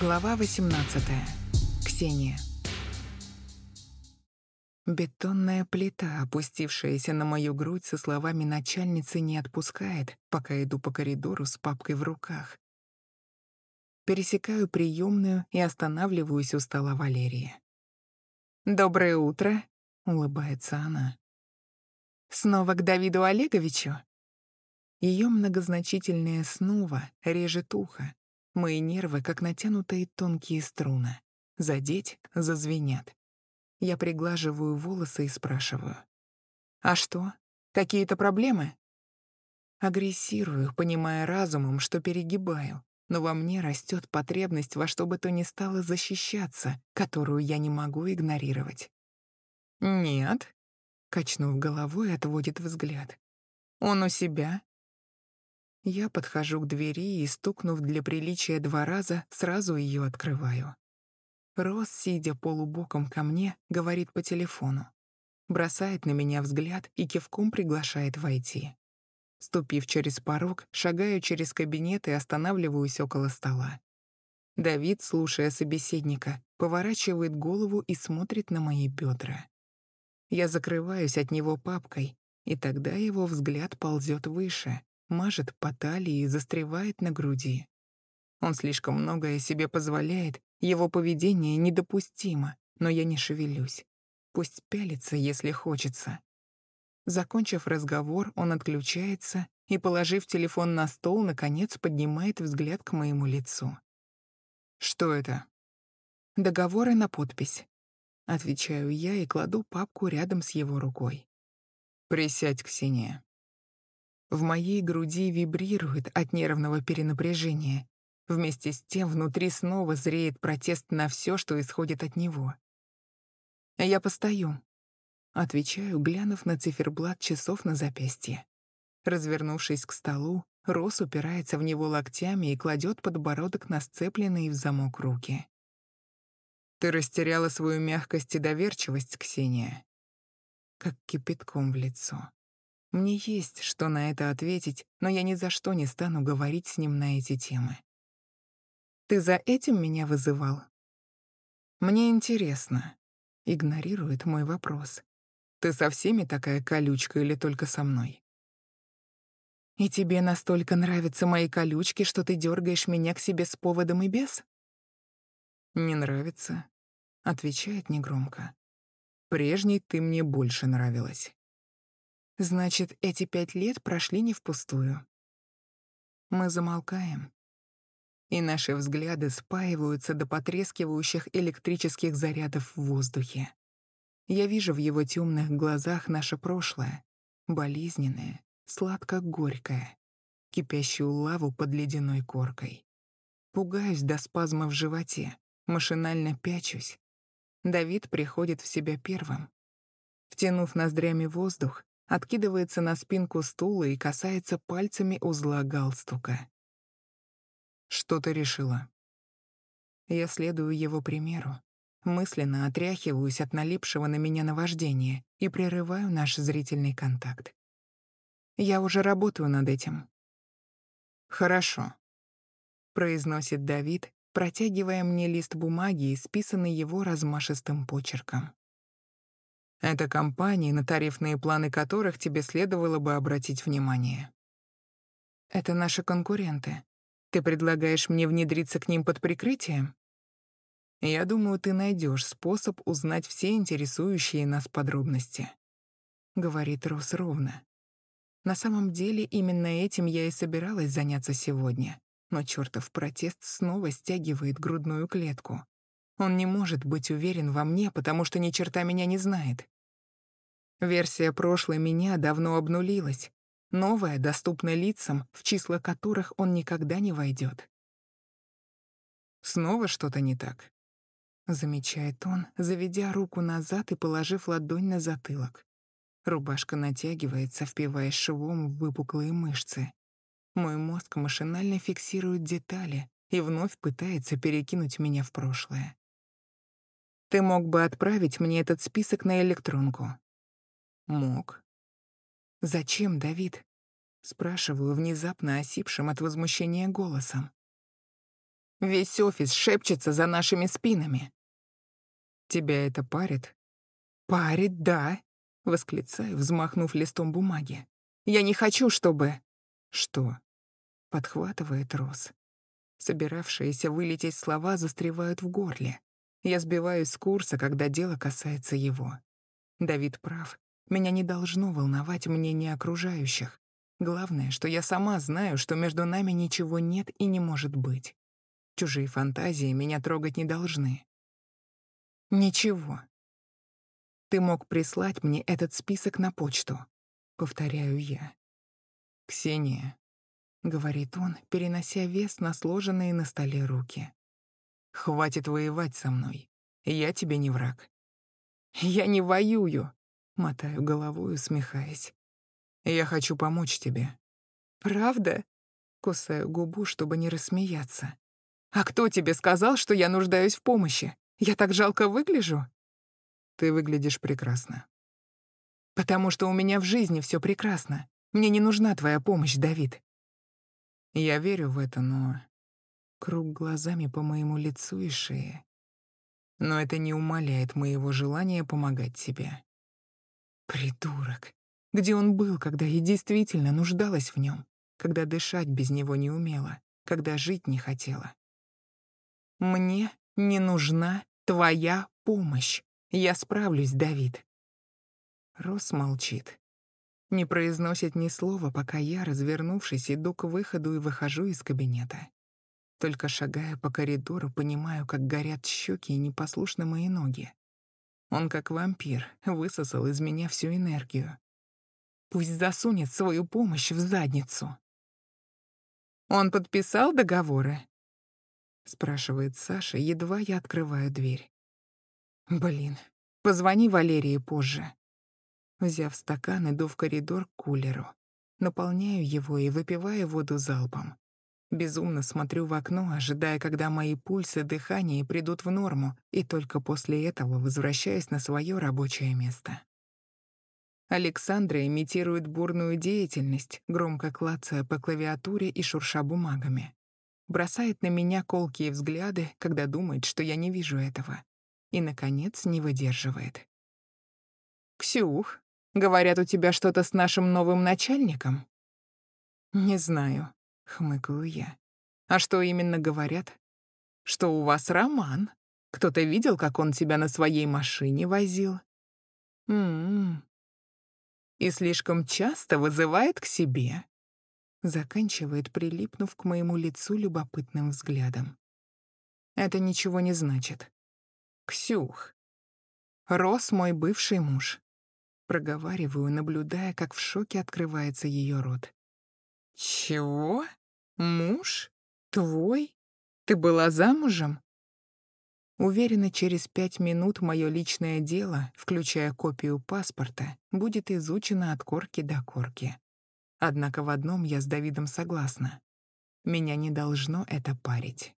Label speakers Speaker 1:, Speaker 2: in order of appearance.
Speaker 1: Глава 18. Ксения. Бетонная плита, опустившаяся на мою грудь со словами начальницы, не отпускает, пока иду по коридору с папкой в руках. Пересекаю приемную и останавливаюсь у стола Валерии. «Доброе утро», — улыбается она. «Снова к Давиду Олеговичу?» Ее многозначительное «снова» режет ухо, Мои нервы, как натянутые тонкие струны. Задеть — зазвенят. Я приглаживаю волосы и спрашиваю. «А что? Какие-то проблемы?» Агрессирую, понимая разумом, что перегибаю, но во мне растет потребность во что бы то ни стало защищаться, которую я не могу игнорировать. «Нет», — качнув головой, отводит взгляд. «Он у себя, я подхожу к двери и, стукнув для приличия два раза, сразу ее открываю. Рос, сидя полубоком ко мне, говорит по телефону. Бросает на меня взгляд и кивком приглашает войти. Ступив через порог, шагаю через кабинет и останавливаюсь около стола. Давид, слушая собеседника, поворачивает голову и смотрит на мои бедра. Я закрываюсь от него папкой, и тогда его взгляд ползет выше, мажет по талии и застревает на груди. Он слишком многое себе позволяет, его поведение недопустимо, но я не шевелюсь. Пусть пялится, если хочется. Закончив разговор, он отключается и, положив телефон на стол, наконец поднимает взгляд к моему лицу. «Что это?» «Договоры на подпись», — отвечаю я и кладу папку рядом с его рукой. «Присядь, Ксения». В моей груди вибрирует от нервного перенапряжения. Вместе с тем внутри снова зреет протест на все, что исходит от него. «Я постою», — отвечаю, глянув на циферблат часов на запястье. Развернувшись к столу, Рос упирается в него локтями и кладет подбородок на сцепленные в замок руки. «Ты растеряла свою мягкость и доверчивость, Ксения», как кипятком в лицо. Мне есть что на это ответить, но я ни за что не стану говорить с ним на эти темы. «Ты за этим меня вызывал?» «Мне интересно», — игнорирует мой вопрос. «Ты со всеми такая колючка или только со мной?» «И тебе настолько нравятся мои колючки, что ты дергаешь меня к себе с поводом и без?» «Не нравится», — отвечает негромко. «Прежней ты мне больше нравилась». Значит, эти пять лет прошли не впустую. Мы замолкаем, и наши взгляды спаиваются до потрескивающих электрических зарядов в воздухе. Я вижу в его темных глазах наше прошлое, болезненное, сладко-горькое, кипящую лаву под ледяной коркой. Пугаюсь до спазма в животе, машинально пячусь. Давид приходит в себя первым. Втянув ноздрями воздух, откидывается на спинку стула и касается пальцами узла галстука. «Что ты решила?» Я следую его примеру. Мысленно отряхиваюсь от налипшего на меня наваждения и прерываю наш зрительный контакт. Я уже работаю над этим. «Хорошо», — произносит Давид, протягивая мне лист бумаги, исписанный его размашистым почерком. Это компании, на тарифные планы которых тебе следовало бы обратить внимание. Это наши конкуренты. Ты предлагаешь мне внедриться к ним под прикрытием? Я думаю, ты найдешь способ узнать все интересующие нас подробности. Говорит Рос ровно. На самом деле, именно этим я и собиралась заняться сегодня. Но чертов протест снова стягивает грудную клетку. Он не может быть уверен во мне, потому что ни черта меня не знает. Версия прошлой меня давно обнулилась. Новая доступна лицам, в числа которых он никогда не войдет. Снова что-то не так. Замечает он, заведя руку назад и положив ладонь на затылок. Рубашка натягивается, впиваясь швом в выпуклые мышцы. Мой мозг машинально фиксирует детали и вновь пытается перекинуть меня в прошлое. Ты мог бы отправить мне этот список на электронку. Мог. Зачем, Давид? Спрашиваю внезапно осипшим от возмущения голосом. Весь офис шепчется за нашими спинами. Тебя это парит? Парит, да, восклицаю, взмахнув листом бумаги. Я не хочу, чтобы... Что? Подхватывает Рос. Собиравшиеся вылететь слова застревают в горле. Я сбиваюсь с курса, когда дело касается его. Давид прав. Меня не должно волновать мнение окружающих. Главное, что я сама знаю, что между нами ничего нет и не может быть. Чужие фантазии меня трогать не должны. Ничего. Ты мог прислать мне этот список на почту. Повторяю я. Ксения, — говорит он, перенося вес на сложенные на столе руки. «Хватит воевать со мной. Я тебе не враг». «Я не воюю», — мотаю головой, усмехаясь. «Я хочу помочь тебе». «Правда?» — кусаю губу, чтобы не рассмеяться. «А кто тебе сказал, что я нуждаюсь в помощи? Я так жалко выгляжу?» «Ты выглядишь прекрасно». «Потому что у меня в жизни все прекрасно. Мне не нужна твоя помощь, Давид. Я верю в это, но... Круг глазами по моему лицу и шее. Но это не умаляет моего желания помогать тебе. Придурок. Где он был, когда я действительно нуждалась в нем? Когда дышать без него не умела? Когда жить не хотела? Мне не нужна твоя помощь. Я справлюсь, Давид. Рос молчит. Не произносит ни слова, пока я, развернувшись, иду к выходу и выхожу из кабинета. Только шагая по коридору, понимаю, как горят щеки и непослушны мои ноги. Он, как вампир, высосал из меня всю энергию. Пусть засунет свою помощь в задницу. «Он подписал договоры?» — спрашивает Саша, едва я открываю дверь. «Блин, позвони Валерии позже. Взяв стакан, иду в коридор к кулеру. Наполняю его и выпиваю воду залпом. Безумно смотрю в окно, ожидая, когда мои пульсы, дыхание придут в норму, и только после этого возвращаюсь на свое рабочее место. Александра имитирует бурную деятельность, громко клацая по клавиатуре и шурша бумагами. Бросает на меня колкие взгляды, когда думает, что я не вижу этого. И, наконец, не выдерживает. «Ксюх, Говорят, у тебя что-то с нашим новым начальником?» «Не знаю», — хмыкаю я. «А что именно говорят?» «Что у вас роман. Кто-то видел, как он тебя на своей машине возил?» «М-м-м. И слишком часто вызывает к себе?» Заканчивает, прилипнув к моему лицу любопытным взглядом. «Это ничего не значит. Ксюх. Рос мой бывший муж. Проговариваю, наблюдая, как в шоке открывается ее рот. «Чего? Муж? Твой? Ты была замужем?» Уверена, через пять минут мое личное дело, включая копию паспорта, будет изучено от корки до корки. Однако в одном я с Давидом согласна. Меня не должно это парить.